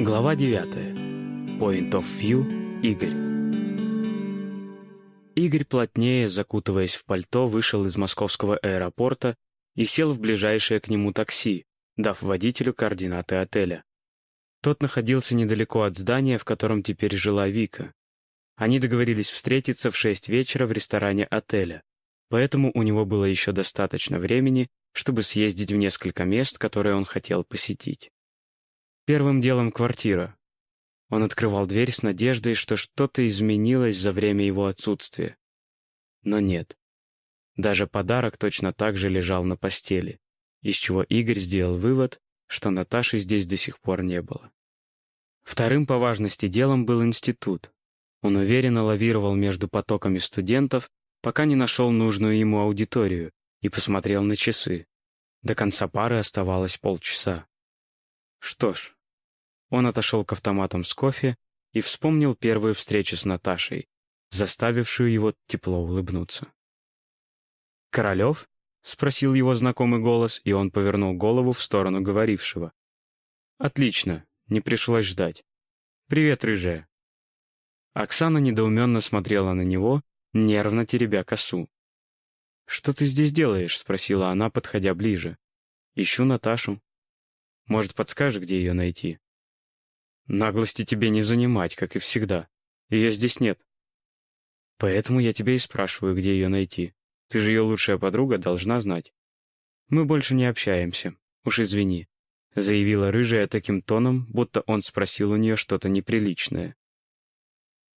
Глава 9. Point of View. Игорь. Игорь плотнее, закутываясь в пальто, вышел из московского аэропорта и сел в ближайшее к нему такси, дав водителю координаты отеля. Тот находился недалеко от здания, в котором теперь жила Вика. Они договорились встретиться в шесть вечера в ресторане отеля, поэтому у него было еще достаточно времени, чтобы съездить в несколько мест, которые он хотел посетить. Первым делом квартира. Он открывал дверь с надеждой, что что-то изменилось за время его отсутствия. Но нет. Даже подарок точно так же лежал на постели, из чего Игорь сделал вывод, что Наташи здесь до сих пор не было. Вторым по важности делом был институт. Он уверенно лавировал между потоками студентов, пока не нашел нужную ему аудиторию и посмотрел на часы. До конца пары оставалось полчаса. Что ж, он отошел к автоматам с кофе и вспомнил первую встречу с Наташей, заставившую его тепло улыбнуться. «Королев?» — спросил его знакомый голос, и он повернул голову в сторону говорившего. «Отлично, не пришлось ждать. Привет, рыжая». Оксана недоуменно смотрела на него, нервно теребя косу. «Что ты здесь делаешь?» — спросила она, подходя ближе. «Ищу Наташу. Может, подскажешь, где ее найти?» «Наглости тебе не занимать, как и всегда. Ее здесь нет. Поэтому я тебя и спрашиваю, где ее найти. Ты же ее лучшая подруга, должна знать. Мы больше не общаемся. Уж извини», — заявила рыжая таким тоном, будто он спросил у нее что-то неприличное.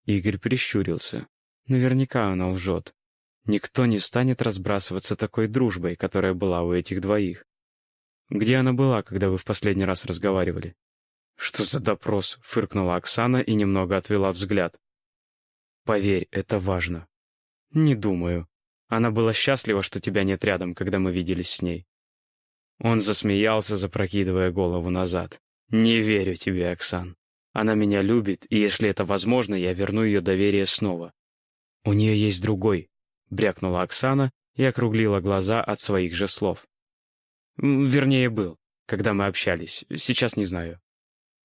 Игорь прищурился. Наверняка она лжет. Никто не станет разбрасываться такой дружбой, которая была у этих двоих. Где она была, когда вы в последний раз разговаривали? «Что за допрос?» — фыркнула Оксана и немного отвела взгляд. «Поверь, это важно». «Не думаю. Она была счастлива, что тебя нет рядом, когда мы виделись с ней». Он засмеялся, запрокидывая голову назад. «Не верю тебе, Оксан. Она меня любит, и если это возможно, я верну ее доверие снова. У нее есть другой, — брякнула Оксана и округлила глаза от своих же слов. «Вернее, был, когда мы общались. Сейчас не знаю».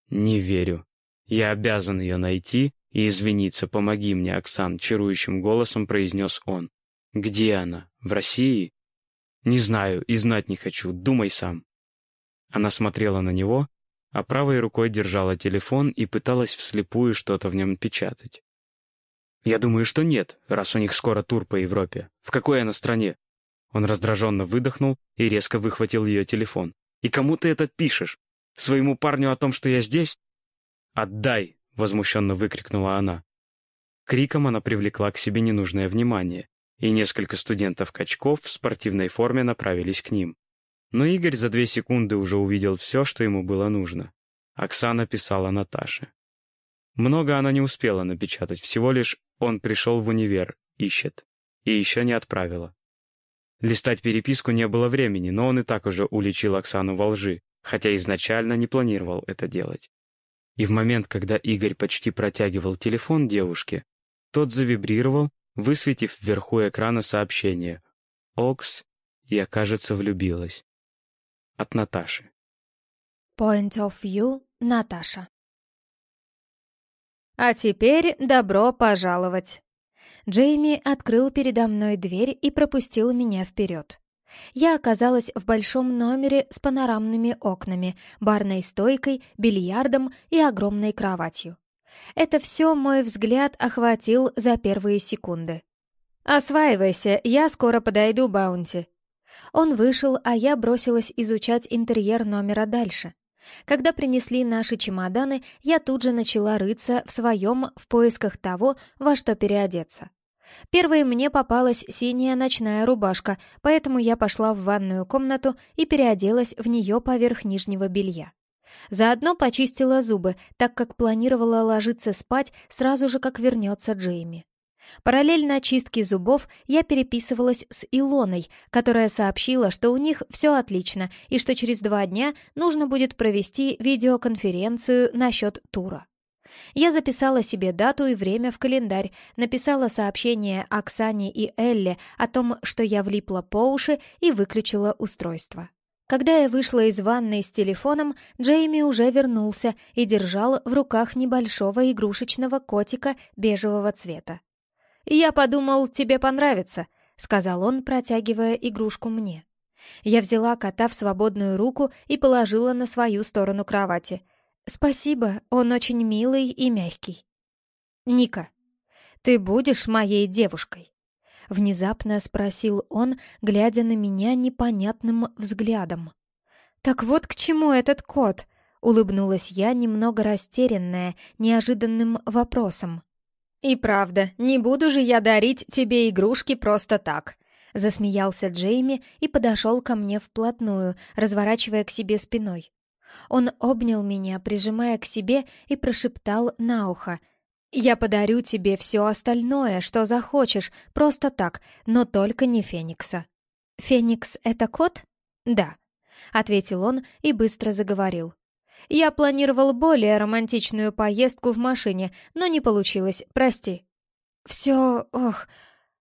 «Не верю. Я обязан ее найти и извиниться. Помоги мне, Оксан», — чарующим голосом произнес он. «Где она? В России?» «Не знаю и знать не хочу. Думай сам». Она смотрела на него, а правой рукой держала телефон и пыталась вслепую что-то в нем печатать. «Я думаю, что нет, раз у них скоро тур по Европе. В какой она стране?» Он раздраженно выдохнул и резко выхватил ее телефон. «И кому ты это пишешь? Своему парню о том, что я здесь?» «Отдай!» — возмущенно выкрикнула она. Криком она привлекла к себе ненужное внимание, и несколько студентов-качков в спортивной форме направились к ним. Но Игорь за две секунды уже увидел все, что ему было нужно. Оксана писала Наташе. Много она не успела напечатать, всего лишь он пришел в универ, ищет. И еще не отправила. Листать переписку не было времени, но он и так уже уличил Оксану во лжи, хотя изначально не планировал это делать. И в момент, когда Игорь почти протягивал телефон девушке, тот завибрировал, высветив вверху экрана сообщение «Окс, я, кажется, влюбилась». От Наташи. Point of view, Наташа. А теперь добро пожаловать. Джейми открыл передо мной дверь и пропустил меня вперед. Я оказалась в большом номере с панорамными окнами, барной стойкой, бильярдом и огромной кроватью. Это все мой взгляд охватил за первые секунды. «Осваивайся, я скоро подойду, Баунти». Он вышел, а я бросилась изучать интерьер номера дальше. Когда принесли наши чемоданы, я тут же начала рыться в своем в поисках того, во что переодеться. Первой мне попалась синяя ночная рубашка, поэтому я пошла в ванную комнату и переоделась в нее поверх нижнего белья. Заодно почистила зубы, так как планировала ложиться спать сразу же, как вернется Джейми. Параллельно очистке зубов я переписывалась с Илоной, которая сообщила, что у них все отлично и что через два дня нужно будет провести видеоконференцию насчет тура. Я записала себе дату и время в календарь, написала сообщение Оксане и Элле о том, что я влипла по уши и выключила устройство. Когда я вышла из ванной с телефоном, Джейми уже вернулся и держал в руках небольшого игрушечного котика бежевого цвета. «Я подумал, тебе понравится», — сказал он, протягивая игрушку мне. Я взяла кота в свободную руку и положила на свою сторону кровати. «Спасибо, он очень милый и мягкий». «Ника, ты будешь моей девушкой?» Внезапно спросил он, глядя на меня непонятным взглядом. «Так вот к чему этот кот?» — улыбнулась я, немного растерянная, неожиданным вопросом. «И правда, не буду же я дарить тебе игрушки просто так», — засмеялся Джейми и подошел ко мне вплотную, разворачивая к себе спиной. Он обнял меня, прижимая к себе, и прошептал на ухо, «Я подарю тебе все остальное, что захочешь, просто так, но только не Феникса». «Феникс — это кот?» «Да», — ответил он и быстро заговорил. «Я планировал более романтичную поездку в машине, но не получилось, прости». «Все... ох...»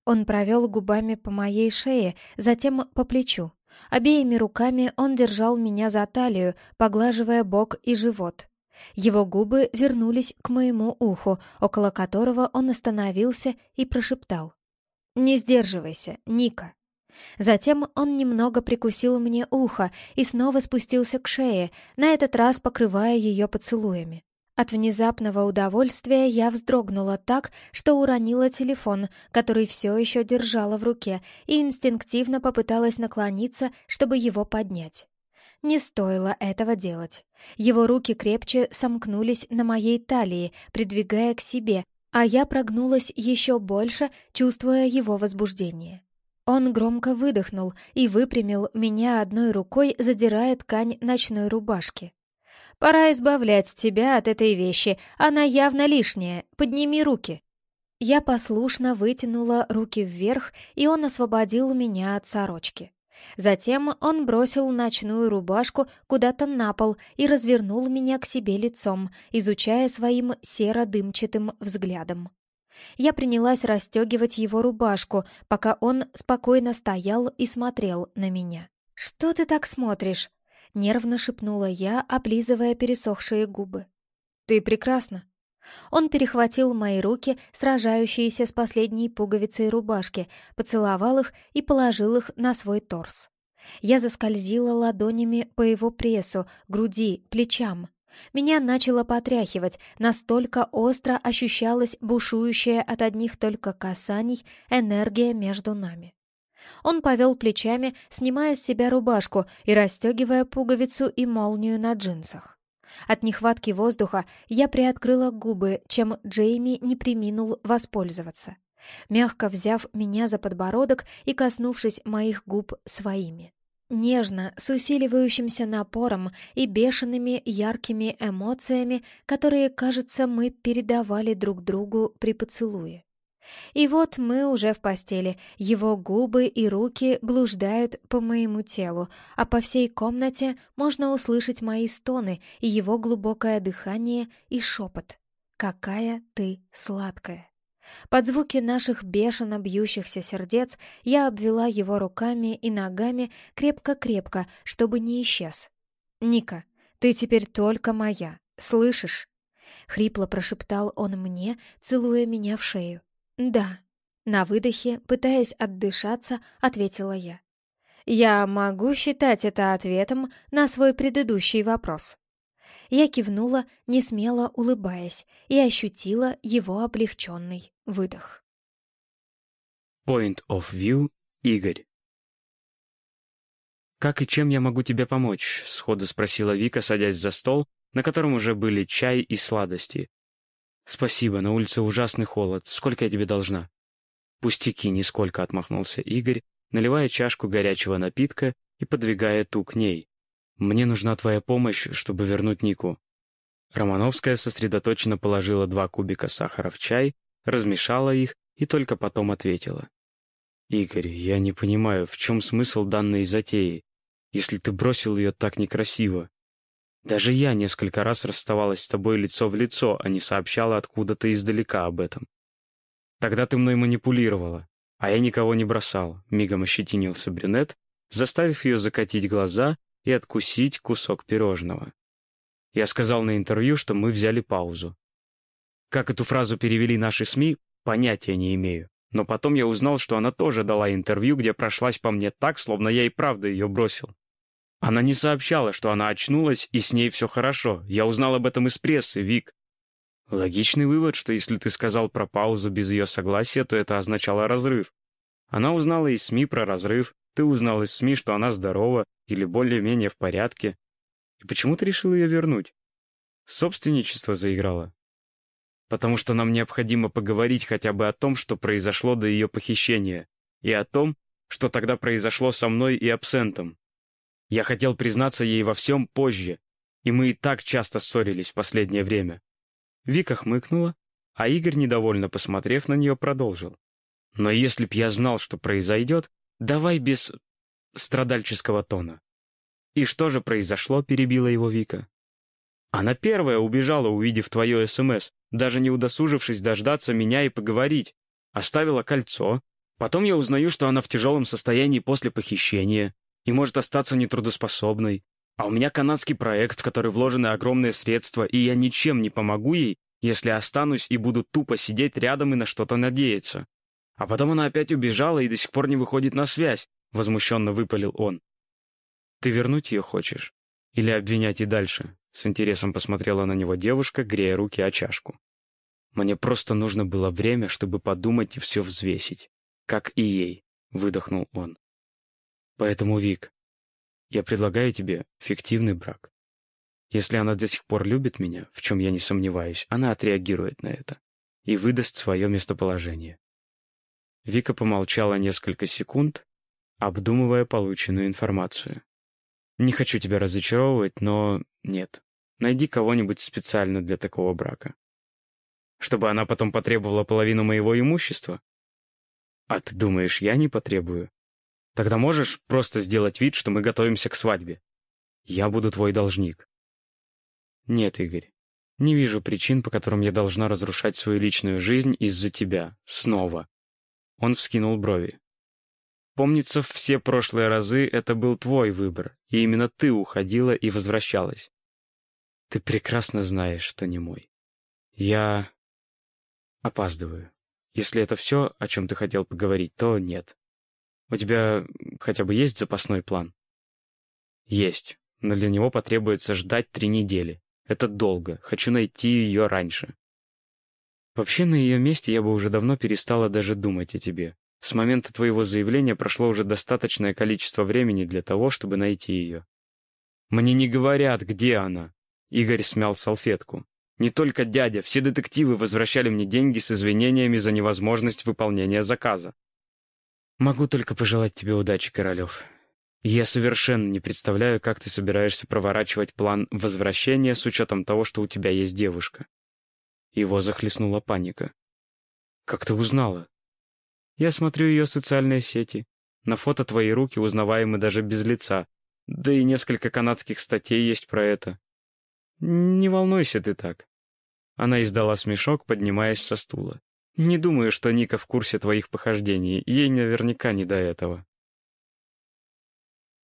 Он провел губами по моей шее, затем по плечу. Обеими руками он держал меня за талию, поглаживая бок и живот. Его губы вернулись к моему уху, около которого он остановился и прошептал. «Не сдерживайся, Ника». Затем он немного прикусил мне ухо и снова спустился к шее, на этот раз покрывая ее поцелуями. От внезапного удовольствия я вздрогнула так, что уронила телефон, который все еще держала в руке, и инстинктивно попыталась наклониться, чтобы его поднять. Не стоило этого делать. Его руки крепче сомкнулись на моей талии, придвигая к себе, а я прогнулась еще больше, чувствуя его возбуждение. Он громко выдохнул и выпрямил меня одной рукой, задирая ткань ночной рубашки. «Пора избавлять тебя от этой вещи, она явно лишняя, подними руки». Я послушно вытянула руки вверх, и он освободил меня от сорочки. Затем он бросил ночную рубашку куда-то на пол и развернул меня к себе лицом, изучая своим серо-дымчатым взглядом. Я принялась расстегивать его рубашку, пока он спокойно стоял и смотрел на меня. «Что ты так смотришь?» — нервно шепнула я, облизывая пересохшие губы. «Ты прекрасна», он перехватил мои руки, сражающиеся с последней пуговицей рубашки, поцеловал их и положил их на свой торс. Я заскользила ладонями по его прессу, груди, плечам. Меня начало потряхивать, настолько остро ощущалась бушующая от одних только касаний энергия между нами. Он повел плечами, снимая с себя рубашку и расстегивая пуговицу и молнию на джинсах. От нехватки воздуха я приоткрыла губы, чем Джейми не приминул воспользоваться, мягко взяв меня за подбородок и коснувшись моих губ своими. Нежно, с усиливающимся напором и бешеными яркими эмоциями, которые, кажется, мы передавали друг другу при поцелуе. И вот мы уже в постели, его губы и руки блуждают по моему телу, а по всей комнате можно услышать мои стоны и его глубокое дыхание и шепот. «Какая ты сладкая!» Под звуки наших бешено бьющихся сердец я обвела его руками и ногами крепко-крепко, чтобы не исчез. «Ника, ты теперь только моя, слышишь?» Хрипло прошептал он мне, целуя меня в шею. «Да». На выдохе, пытаясь отдышаться, ответила я. «Я могу считать это ответом на свой предыдущий вопрос». Я кивнула, не смело улыбаясь, и ощутила его облегченный выдох. Point of View, Игорь. «Как и чем я могу тебе помочь?» — сходу спросила Вика, садясь за стол, на котором уже были чай и сладости. «Спасибо, на улице ужасный холод. Сколько я тебе должна?» «Пустяки, нисколько», — отмахнулся Игорь, наливая чашку горячего напитка и подвигая ту к ней. «Мне нужна твоя помощь, чтобы вернуть Нику». Романовская сосредоточенно положила два кубика сахара в чай, размешала их и только потом ответила. «Игорь, я не понимаю, в чем смысл данной затеи, если ты бросил ее так некрасиво?» Даже я несколько раз расставалась с тобой лицо в лицо, а не сообщала откуда-то издалека об этом. Тогда ты мной манипулировала, а я никого не бросал, мигом ощетинился брюнет, заставив ее закатить глаза и откусить кусок пирожного. Я сказал на интервью, что мы взяли паузу. Как эту фразу перевели наши СМИ, понятия не имею. Но потом я узнал, что она тоже дала интервью, где прошлась по мне так, словно я и правда ее бросил. Она не сообщала, что она очнулась, и с ней все хорошо. Я узнал об этом из прессы, Вик. Логичный вывод, что если ты сказал про паузу без ее согласия, то это означало разрыв. Она узнала из СМИ про разрыв, ты узнал из СМИ, что она здорова или более-менее в порядке. И почему ты решил ее вернуть? Собственничество заиграло. Потому что нам необходимо поговорить хотя бы о том, что произошло до ее похищения, и о том, что тогда произошло со мной и абсентом. Я хотел признаться ей во всем позже, и мы и так часто ссорились в последнее время. Вика хмыкнула, а Игорь, недовольно посмотрев на нее, продолжил. «Но если б я знал, что произойдет, давай без страдальческого тона». «И что же произошло?» — перебила его Вика. «Она первая убежала, увидев твое СМС, даже не удосужившись дождаться меня и поговорить. Оставила кольцо. Потом я узнаю, что она в тяжелом состоянии после похищения и может остаться нетрудоспособной. А у меня канадский проект, в который вложены огромные средства, и я ничем не помогу ей, если останусь и буду тупо сидеть рядом и на что-то надеяться. А потом она опять убежала и до сих пор не выходит на связь, — возмущенно выпалил он. «Ты вернуть ее хочешь? Или обвинять и дальше?» С интересом посмотрела на него девушка, грея руки о чашку. «Мне просто нужно было время, чтобы подумать и все взвесить. Как и ей», — выдохнул он. «Поэтому, Вик, я предлагаю тебе фиктивный брак. Если она до сих пор любит меня, в чем я не сомневаюсь, она отреагирует на это и выдаст свое местоположение. Вика помолчала несколько секунд, обдумывая полученную информацию. «Не хочу тебя разочаровывать, но нет. Найди кого-нибудь специально для такого брака. Чтобы она потом потребовала половину моего имущества? А ты думаешь, я не потребую? Тогда можешь просто сделать вид, что мы готовимся к свадьбе. Я буду твой должник. Нет, Игорь. Не вижу причин, по которым я должна разрушать свою личную жизнь из-за тебя. Снова. Он вскинул брови. Помнится, все прошлые разы это был твой выбор, и именно ты уходила и возвращалась. Ты прекрасно знаешь, что не мой. Я опаздываю. Если это все, о чем ты хотел поговорить, то нет. У тебя хотя бы есть запасной план? Есть, но для него потребуется ждать три недели. Это долго, хочу найти ее раньше. Вообще, на ее месте я бы уже давно перестала даже думать о тебе. С момента твоего заявления прошло уже достаточное количество времени для того, чтобы найти ее. Мне не говорят, где она. Игорь смял салфетку. Не только дядя, все детективы возвращали мне деньги с извинениями за невозможность выполнения заказа. Могу только пожелать тебе удачи, Королев. Я совершенно не представляю, как ты собираешься проворачивать план возвращения с учетом того, что у тебя есть девушка. Его захлестнула паника. Как ты узнала? Я смотрю ее социальные сети. На фото твои руки узнаваемы даже без лица. Да и несколько канадских статей есть про это. Не волнуйся ты так. Она издала смешок, поднимаясь со стула. Не думаю, что Ника в курсе твоих похождений, ей наверняка не до этого.